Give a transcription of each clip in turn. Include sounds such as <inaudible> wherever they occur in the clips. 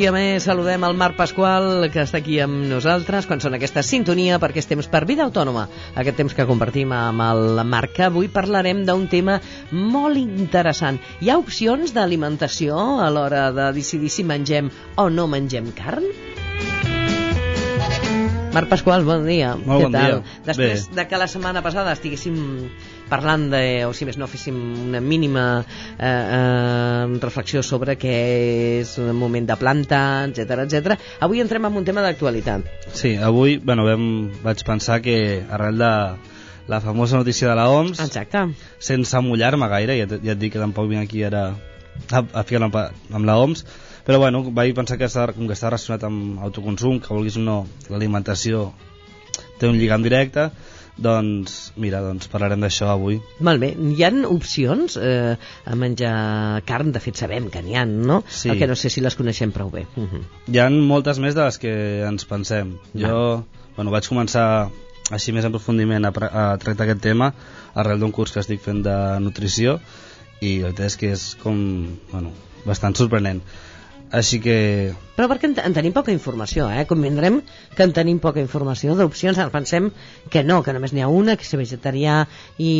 dia més saludem el Marc Pasqual, que està aquí amb nosaltres, quan són aquesta sintonia, perquè és temps per vida autònoma, aquest temps que compartim amb el Marc. Avui parlarem d'un tema molt interessant. Hi ha opcions d'alimentació a l'hora de decidir si mengem o no mengem carn? Marc Pasqual, bon dia. Molt Què bon tal? dia. Després Bé. de que la setmana passada estiguéssim parlant de, o si més no, féssim una mínima eh, eh, reflexió sobre què és un moment de planta, etc etc. Avui entrem en un tema d'actualitat. Sí, avui bueno, vam, vaig pensar que arrel de la famosa notícia de la OMS, Exacte. sense mullar-me gaire, ja, ja et dic que tampoc vinc aquí ara a, a ficar-me pa- amb la OMS, però bueno, vaig pensar que està, com que està relacionat amb autoconsum, que vulguis o no, l'alimentació té un lligam directe, doncs mira, doncs parlarem d'això avui. Molt bé. Hi han opcions eh, a menjar carn? De fet, sabem que n'hi ha, no? Sí. El que no sé si les coneixem prou bé. Uh -huh. Hi han moltes més de les que ens pensem. Jo bueno, vaig començar així més en profundiment a, a tractar aquest tema arrel d'un curs que estic fent de nutrició i la veritat és que és com, bueno, bastant sorprenent. Així que, Però perquè en, en tenim poca informació, eh? Convindrem que en tenim poca informació d'opcions. Ara pensem que no, que només n'hi ha una, que ser vegetarià i,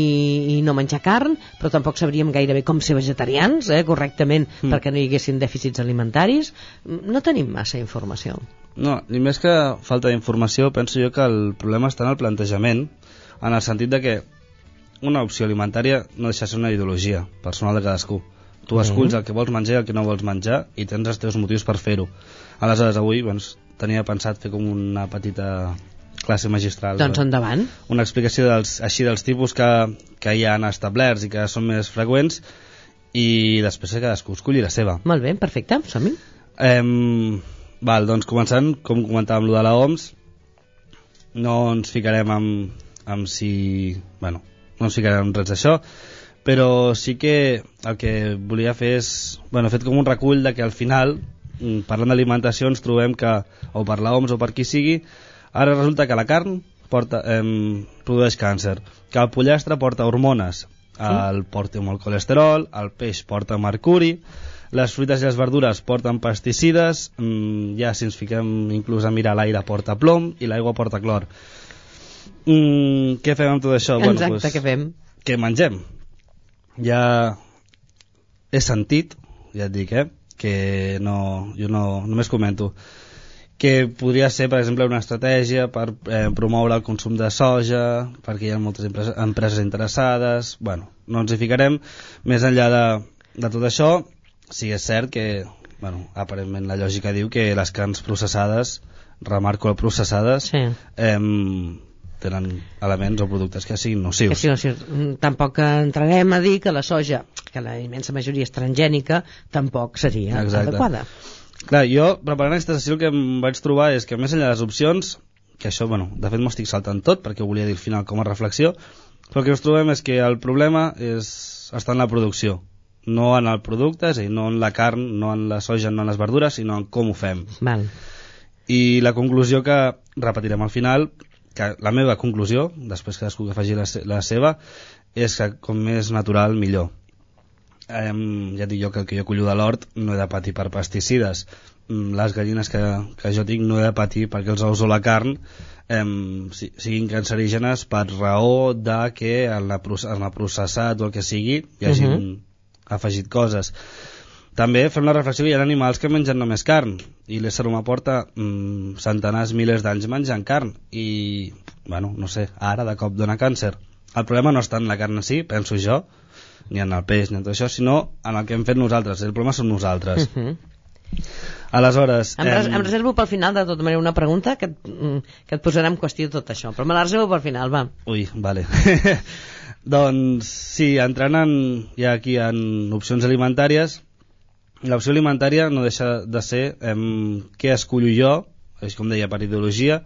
i no menjar carn, però tampoc sabríem gairebé com ser vegetarians, eh? correctament, mm. perquè no hi haguessin dèficits alimentaris. No tenim massa informació. no, ni més que falta d'informació, penso jo que el problema està en el plantejament, en el sentit de que una opció alimentària no deixa de ser una ideologia personal de cadascú. Tu esculls el que vols menjar i el que no vols menjar i tens els teus motius per fer-ho. Aleshores, avui doncs, tenia pensat fer com una petita classe magistral. Doncs endavant. Una explicació dels, així dels tipus que, que hi han establerts i que són més freqüents i després que cadascú escolli la seva. Molt bé, perfecte, som-hi. Em, val, doncs començant, com comentàvem, lo de la OMS, no ens ficarem amb, amb si... Bueno, no ens ficarem amb res d'això, però sí que el que volia fer és... Bueno, he fet com un recull de que al final, mm, parlant d'alimentació, ens trobem que, o per la OMS o per qui sigui, ara resulta que la carn porta, em, produeix càncer, que el pollastre porta hormones, el porta molt colesterol, el peix porta mercuri, les fruites i les verdures porten pesticides, mm, ja si ens fiquem inclús a mirar l'aire porta plom i l'aigua porta clor. Mm, què fem amb tot això? Exacte, pues, què fem? Què mengem? Ja he sentit, ja et dic, eh, que no, jo no, només comento, que podria ser, per exemple, una estratègia per eh, promoure el consum de soja, perquè hi ha moltes empreses, empreses interessades... Bueno, no ens hi ficarem. Més enllà de, de tot això, sí és cert que, bueno, aparentment la lògica diu que les carns processades, remarco el processades, Sí. em, tenen elements o productes que siguin Que nocius. sí, o sigui, mm, tampoc entrarem a dir que la soja, que la immensa majoria és transgènica, tampoc seria Exacte. adequada. Clar, jo, preparant aquesta sessió, el que em vaig trobar és que més enllà de les opcions, que això, bueno, de fet m'ho estic saltant tot, perquè ho volia dir al final com a reflexió, però el que ens trobem és que el problema és, està en la producció, no en el producte, és a dir, no en la carn, no en la soja, no en les verdures, sinó en com ho fem. Val. I la conclusió que repetirem al final, que la meva conclusió, després que cadascú que faci la, se la seva, és que com més natural, millor. Um, ja dic jo que el que jo collo de l'hort no he de patir per pesticides. Mm, Les gallines que, que jo tinc no he de patir perquè els ous o la carn um, siguin cancerígenes per raó de que en la, en el processat o el que sigui hi hagin Mhm. afegit coses. També fem la reflexió que hi ha animals que mengen només carn i l'ésser humà porta mm, centenars, milers d'anys menjant carn i, bueno, no sé, ara de cop dona càncer. El problema no està en la carn en si, penso jo, ni en el peix, ni en tot això, sinó en el que hem fet nosaltres. El problema som nosaltres. Uh -huh. Aleshores... Em, res, em, em reservo pel final, de tota manera, una pregunta que, et- mm, que et posarà en qüestió tot això, però me la reservo pel final, va. Ui, vale. <laughs> doncs sí, entrant en, ja aquí en opcions alimentàries, l'opció alimentària no deixa de ser em, què escollo jo, és com deia, per ideologia,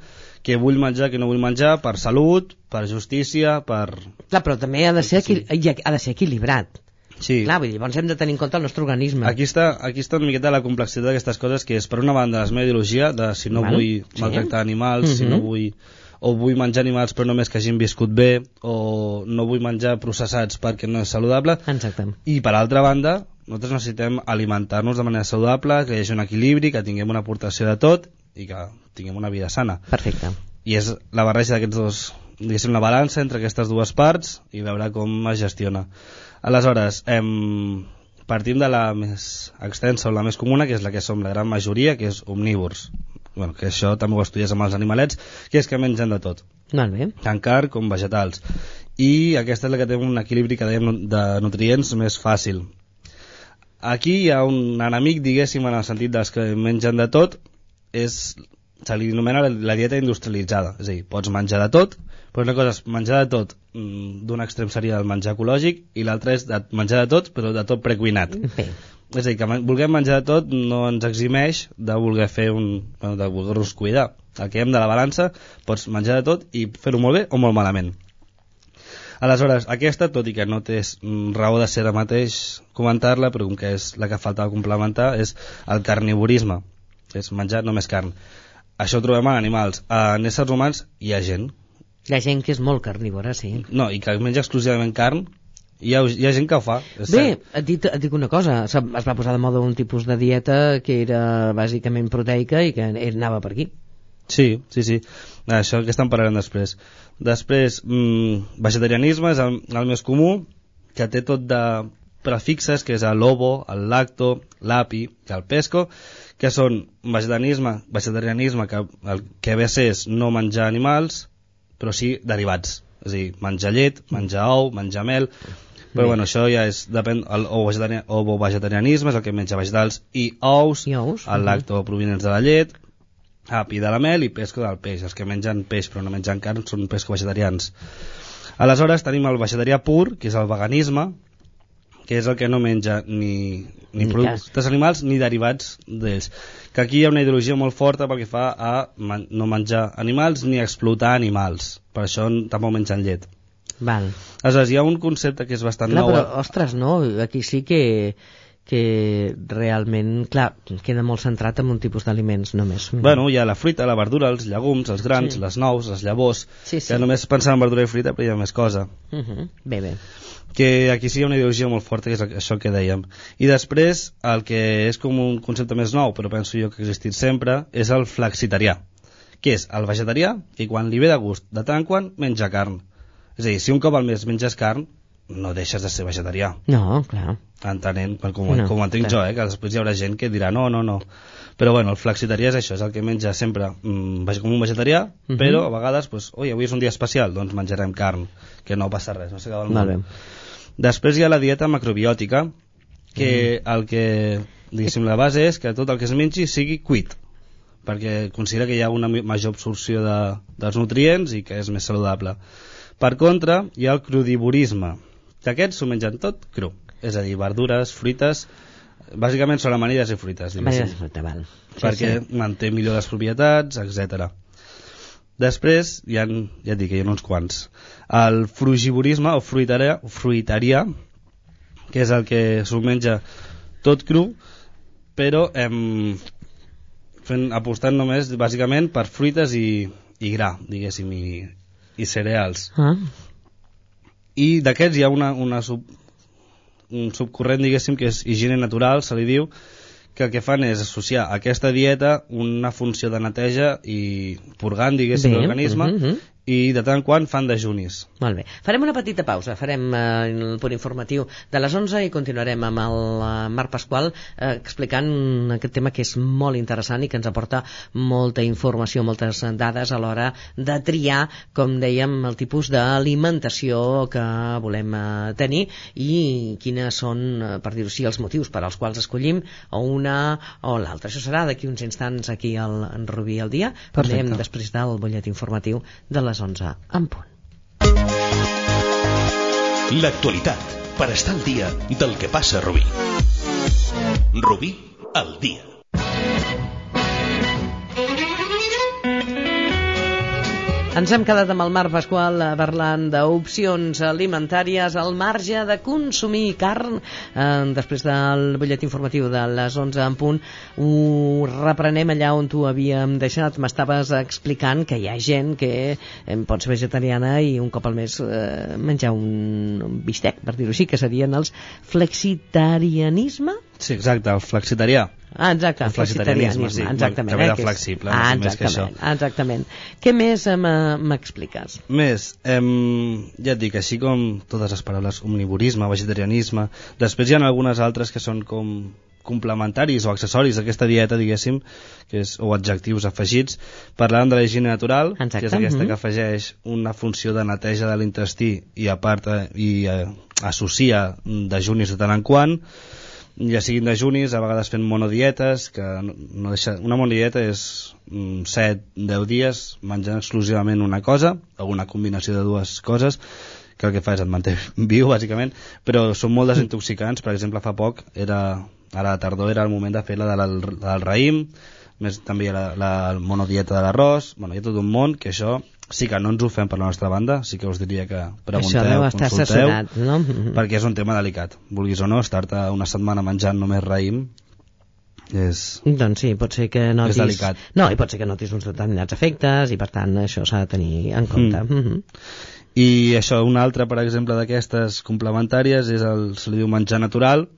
què vull menjar, què no vull menjar, per salut, per justícia, per... Clar, però també ha de ser, equil ha de ser equilibrat. Sí, Clar, vull dir, llavors hem de tenir en compte el nostre organisme. Aquí està, aquí està una miqueta la complexitat d'aquestes coses, que és, per una banda, la meva ideologia, de si no Val, vull sí. maltractar animals, si no Mhm. vull o vull menjar animals però només que hagin viscut bé, o no vull menjar processats perquè no és saludable, Exacte. i per altra banda, nosaltres necessitem alimentar-nos de manera saludable, que hi hagi un equilibri, que tinguem una aportació de tot i que tinguem una vida sana. Perfecte. I és la barreja d'aquests dos, diguéssim, la balança entre aquestes dues parts i veure com es gestiona. Aleshores, em, partim de la més extensa o la més comuna, que és la que som la gran majoria, que és omnívors. Bueno, que això també ho estudies amb els animalets, que és que mengen de tot Molt bé. tant carn com vegetals. I aquesta és la que té un equilibri que dèiem de nutrients més fàcil. Aquí hi ha un enemic, diguéssim, en el sentit dels que mengen de tot, és, se li anomena la, la dieta industrialitzada. És a dir, pots menjar de tot, però una cosa és menjar de tot, mm, d'un extrem seria el menjar ecològic, i l'altre és de menjar de tot, però de tot precuinat. Bé. És a dir, que vulguem menjar de tot no ens eximeix de voler fer un... Bueno, de voler-nos cuidar. El que hem de la balança, pots menjar de tot i fer-ho molt bé o molt malament. Aleshores, aquesta, tot i que no té raó de ser ara mateix comentar-la, però com que és la que falta complementar, és el carnivorisme, és menjar només carn. Això ho trobem en animals. En éssers humans hi ha gent, Hi ha gent que és molt carnívora, sí. no, i que menja exclusivament carn, hi ha, hi ha gent que ho fa. Bé, cert. et, dit, et dic una cosa, es va posar de moda un tipus de dieta que era bàsicament proteica i que anava per aquí. Sí, sí, sí. Això que estan parlant després. Després, mm, vegetarianisme és el, el més comú, que té tot de prefixes, que és el lobo, el lacto, l'api, el pesco, que són vegetarianisme, vegetarianisme que el que ve a ser és no menjar animals, però sí derivats. És a dir, menjar llet, menjar ou, menjar mel... Però bueno, això ja és, depèn, el ovo-vegetarianisme ovo vegetarianisme és el que menja vegetals i ous, I ous, el lacto provinents de la llet, api de la mel i pesco del peix. Els que mengen peix però no mengen carn són pesco-vegetarians. Aleshores tenim el vegetarià pur, que és el veganisme, que és el que no menja ni, ni Ni productes animals ni derivats d'ells. Que aquí hi ha una ideologia molt forta pel que fa a man no menjar animals ni explotar animals. Per això tampoc mengen llet. Val. Aleshores, hi ha un concepte que és bastant Clar, nou. però, ostres, no, aquí sí que que realment, clar, queda molt centrat en un tipus d'aliments només. Bueno, hi ha la fruita, la verdura, els llegums, els grans, Sí. les nous, les llavors, Sí, sí. que només pensem en verdura i fruita, però hi ha més cosa. Uh -huh. Bé, bé. que aquí sí hi ha una ideologia molt forta, que és això que dèiem. I després, el que és com un concepte més nou, però penso jo que ha existit sempre, és el flexitarià, que és el vegetarià que quan li ve de gust, de tant en quant, menja carn. És a dir, si un cop al mes menges carn, no deixes de ser vegetarià, No, clar. entenent, com, com, No, com ho entenc clar. jo, eh, que després hi haurà gent que dirà no, no, no. Però bueno, el flexitarià és això, és el que menja sempre mm, vege- com un vegetarià, Mhm. però a vegades, pues, oi, avui és un dia especial, doncs menjarem carn, que no passa res, no s'acaba el món. bé. Després hi ha la dieta macrobiòtica, que Mm. el que, diguéssim, la base és que tot el que es mengi sigui cuit, perquè considera que hi ha una major absorció de, dels nutrients i que és més saludable. Per contra, hi ha el crudivorisme, que aquests s'ho mengen tot cru, és a dir, verdures, fruites, bàsicament són amanides i fruites, Vale, diguéssim, val. Sí, perquè sí. manté millor les propietats, etc. Després, hi ha, ja et dic hi ha uns quants. El frugivorisme o fruitarià, o fruitarià que és el que s'ho menja tot cru, però em, fent, apostant només bàsicament per fruites i, i gra, diguéssim, i, i cereals. Ah, I d'aquests hi ha una, una sub, un subcorrent, diguéssim, que és higiene natural, se li diu, que el que fan és associar a aquesta dieta una funció de neteja i purgant, diguéssim, l'organisme, mhm, mhm. I de tant en quant fan dejunis. Molt bé. Farem una petita pausa, farem eh, el punt informatiu de les 11 i continuarem amb el eh, Marc Pasqual eh, explicant aquest tema que és molt interessant i que ens aporta molta informació, moltes dades a l'hora de triar, com dèiem, el tipus d'alimentació que volem eh, tenir i quines són, eh, per dir-ho així, els motius per als quals escollim o una o l'altra. Això serà d'aquí uns instants aquí al en Rubí al dia, dèiem després del butllet informatiu de les 11 en punt. L'actualitat, per estar al dia del que passa a Rubí. Rubí, al dia. Ens hem quedat amb el Marc Pasqual eh, parlant d'opcions alimentàries al marge de consumir carn. Eh, després del butllet informatiu de les 11 en punt, ho reprenem allà on tu havíem deixat. M'estaves explicant que hi ha gent que eh, pot ser vegetariana i un cop al mes eh, menjar un, un bistec, per dir-ho així, que serien els flexitarianisme? Sí, exacte, el flexitarià. Ah, exacte, El flexitarianisme, sí. exactament. De eh, que és- flexible, ah, sé més que exactament, exactament. Què més eh, m'e- m'expliques? Més, em, ja et dic, així com totes les paraules omnivorisme, vegetarianisme, després hi ha algunes altres que són com complementaris o accessoris d'aquesta dieta, diguéssim, que és, o adjectius afegits. Parlàvem de la higiene natural, Exacte, que és aquesta mhm. que afegeix una funció de neteja de l'intestí i a part eh, i eh, associa dejunis de tant en quant, ja siguin dejunis, a vegades fent monodietes, que no, deixa... Una monodieta és mm, 7-10 dies menjant exclusivament una cosa, o una combinació de dues coses, que el que fa és et manté <laughs> viu, bàsicament, però són molt desintoxicants. Per exemple, fa poc, era, a tardor, era el moment de fer la del, del raïm, més també la, la monodieta de l'arròs, bueno, hi ha tot un món que això sí que no ens ho fem per la nostra banda, sí que us diria que pregunteu, Això deu estar consulteu, no? Mhm. perquè és un tema delicat. Vulguis o no, estar-te una setmana menjant només raïm és... Doncs sí, pot ser que notis... És delicat. No, i pot ser que notis uns determinats efectes i per tant això s'ha de tenir en compte. Mm. Mm -hmm. I això, una altra, per exemple, d'aquestes complementàries és el, se li diu menjar natural,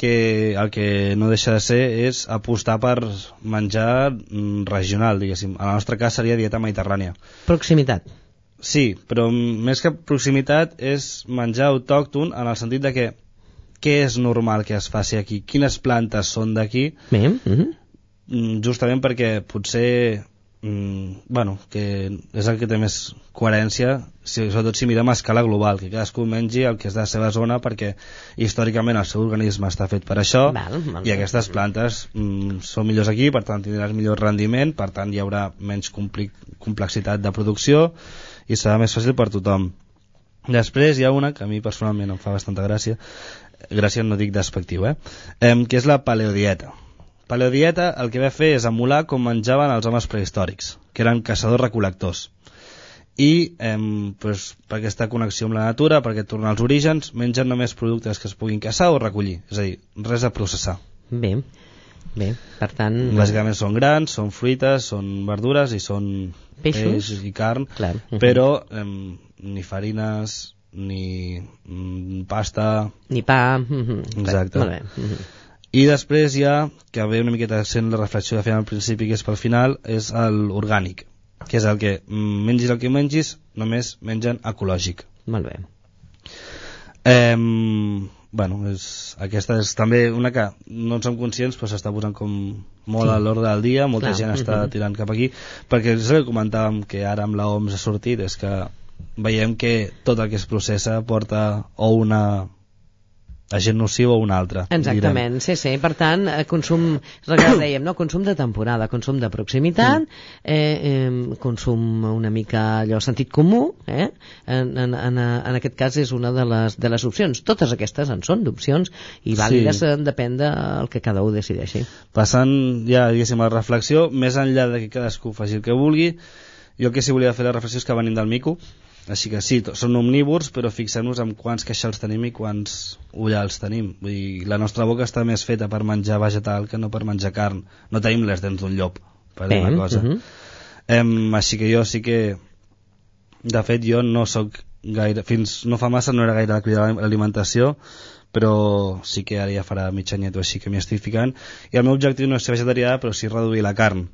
que el que no deixa de ser és apostar per menjar mm, regional, diguéssim. A la nostra cas seria dieta mediterrània. Proximitat. Sí, però més que proximitat és menjar autòcton en el sentit de que què és normal que es faci aquí? Quines plantes són d'aquí? Bé, mm -hmm. Mm, justament perquè potser mm, bueno, que és el que té més coherència si, sobretot si mirem a escala global que cadascú mengi el que és de la seva zona perquè històricament el seu organisme està fet per això Val, val. i aquestes plantes mm, són millors aquí per tant tindràs millor rendiment per tant hi haurà menys complexitat de producció i serà més fàcil per tothom després hi ha una que a mi personalment em fa bastanta gràcia gràcia no dic despectiu eh? em, que és la paleodieta Paleodieta el que va fer és emular com menjaven els homes prehistòrics, que eren caçadors-recol·lectors. I eh, pues, per aquesta connexió amb la natura, perquè tornar als orígens, mengen només productes que es puguin caçar o recollir, és a dir, res a processar. bé, bé. Per tant, Bàsicament són grans, són fruites, són verdures i són Peixos. peix i carn, Clar. però eh, ni farines, ni mm, pasta, ni pa... Mm -hmm. Exacte. Molt bé. Mm -hmm. I després ja, que ve una miqueta sent la reflexió que fèiem al principi, que és pel final, és l'orgànic, que és el que mm, mengis el que mengis, només mengen ecològic. Molt bé. Eh, bueno, és, aquesta és també una que no en som conscients però s'està posant com molt Sí. a l'ordre del dia, molta Clar, gent està mhm. tirant cap aquí, perquè és el que comentàvem que ara amb la OMS ha sortit, és que veiem que tot el que es processa porta o una agent nociu o una altra. direm. Exactament, sí, sí. Per tant, eh, consum, <coughs> dèiem, no? consum de temporada, consum de proximitat, eh, eh, consum una mica allò sentit comú, eh? en, en, en, en aquest cas és una de les, de les opcions. Totes aquestes en són d'opcions i vàlides Sí. sí. depèn del que cada un decideixi. Passant ja, diguéssim, a la reflexió, més enllà de que cadascú faci el que vulgui, jo el que sí volia fer la reflexió és que venim del mico, així que sí, són omnívors, però fixem-nos en quants queixals tenim i quants ullals tenim. Vull dir, la nostra boca està més feta per menjar vegetal que no per menjar carn. No tenim les dents d'un llop, per dir una cosa. mhm. Em, així que jo sí que de fet jo no sóc gaire fins no fa massa no era gaire de cuidar l'alimentació però sí que ara ja farà mig anyet o així que m'hi estic ficant i el meu objectiu no és ser vegetarià però sí reduir la carn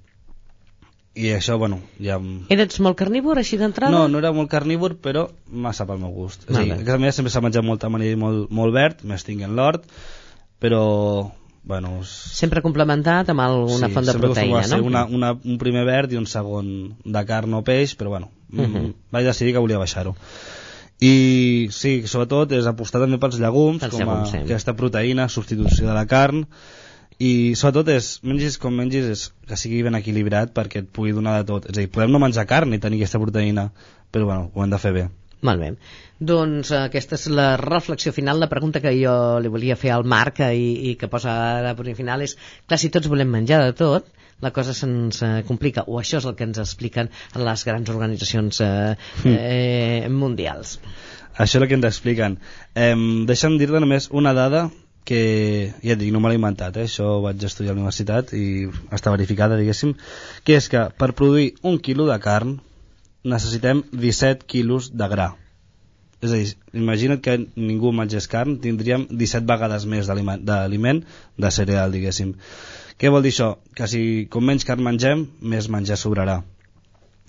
i això, bueno, ja... Eres molt carnívor així d'entrada? No, no era molt carnívor, però massa pel meu gust. És a dir, Vale. a casa meva sempre s'ha menjat molt amanida i molt, molt verd, més tinc en l'hort, però, bueno... és- Sempre complementat amb alguna font de proteïna, no? una, una, un primer verd i un segon de carn o peix, però bueno, uh. -huh. vaig decidir que volia baixar-ho. I sí, sobretot és apostar també pels llegums, Pels com llegums, a sí. aquesta proteïna, substitució de la carn, i sobretot és, mengis com mengis, és que sigui ben equilibrat perquè et pugui donar de tot. És a dir, podem no menjar carn i tenir aquesta proteïna, però bueno, ho hem de fer bé. Molt bé. Doncs eh, aquesta és la reflexió final. La pregunta que jo li volia fer al Marc eh, i, i que posa de punt final és, clar, si tots volem menjar de tot, la cosa se'ns eh, complica, o això és el que ens expliquen les grans organitzacions eh, eh, mundials. Això és el que ens expliquen. Eh, deixa'm dir-te només una dada que, ja et dic, no me l'he inventat, eh? això vaig estudiar a la universitat i està verificada, diguéssim, que és que per produir un quilo de carn necessitem 17 quilos de gra. És a dir, imagina't que ningú mengés carn, tindríem 17 vegades més d'aliment de cereal, diguéssim. Què vol dir això? Que si com menys carn mengem, més menjar sobrarà.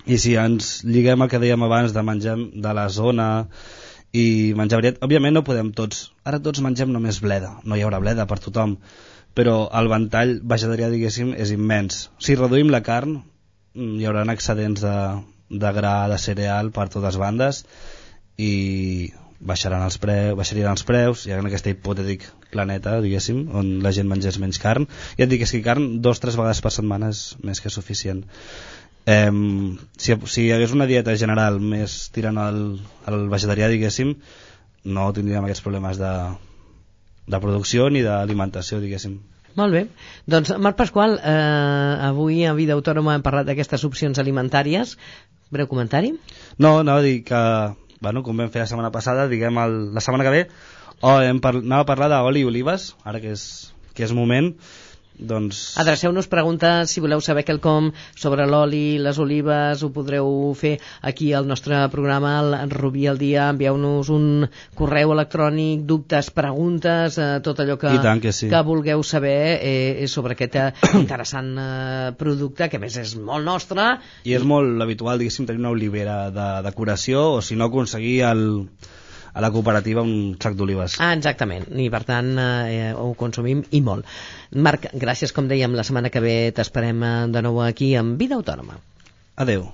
I si ens lliguem el que dèiem abans de menjar de la zona i menjar variat, òbviament no podem tots, ara tots mengem només bleda, no hi haurà bleda per tothom, però el ventall vegetarià, diguéssim, és immens. Si reduïm la carn, mm, hi haurà excedents de, de gra de cereal per totes bandes i baixaran els preus, baixarien els preus i en aquest hipotètic planeta, diguéssim, on la gent mengés menys carn. I et dic, és que carn dos o tres vegades per setmana és més que suficient. Eh, si, si hi hagués una dieta general més tirant al, al vegetarià, diguéssim, no tindríem aquests problemes de, de producció ni d'alimentació, diguéssim. Molt bé. Doncs, Marc Pasqual, eh, avui a Vida Autònoma hem parlat d'aquestes opcions alimentàries. Breu comentari? No, anava a dir que bueno, com vam fer la setmana passada, diguem el, la setmana que ve, o hem par anava a parlar d'oli i olives, ara que és, que és moment, doncs... Adreceu-nos preguntes, si voleu saber quelcom sobre l'oli, les olives, ho podreu fer aquí al nostre programa, al Rubí al dia, envieu-nos un correu electrònic, dubtes, preguntes, eh, tot allò que, que, sí. que vulgueu saber eh, sobre aquest eh, <clears throat> interessant eh, producte, que més és molt nostre. I és molt habitual, diguéssim, tenir una olivera de decoració, o si no aconseguir el a la cooperativa un sac d'olives. Ah, exactament, i per tant eh, ho consumim i molt. Marc, gràcies, com dèiem, la setmana que ve t'esperem eh, de nou aquí amb Vida Autònoma. Adeu.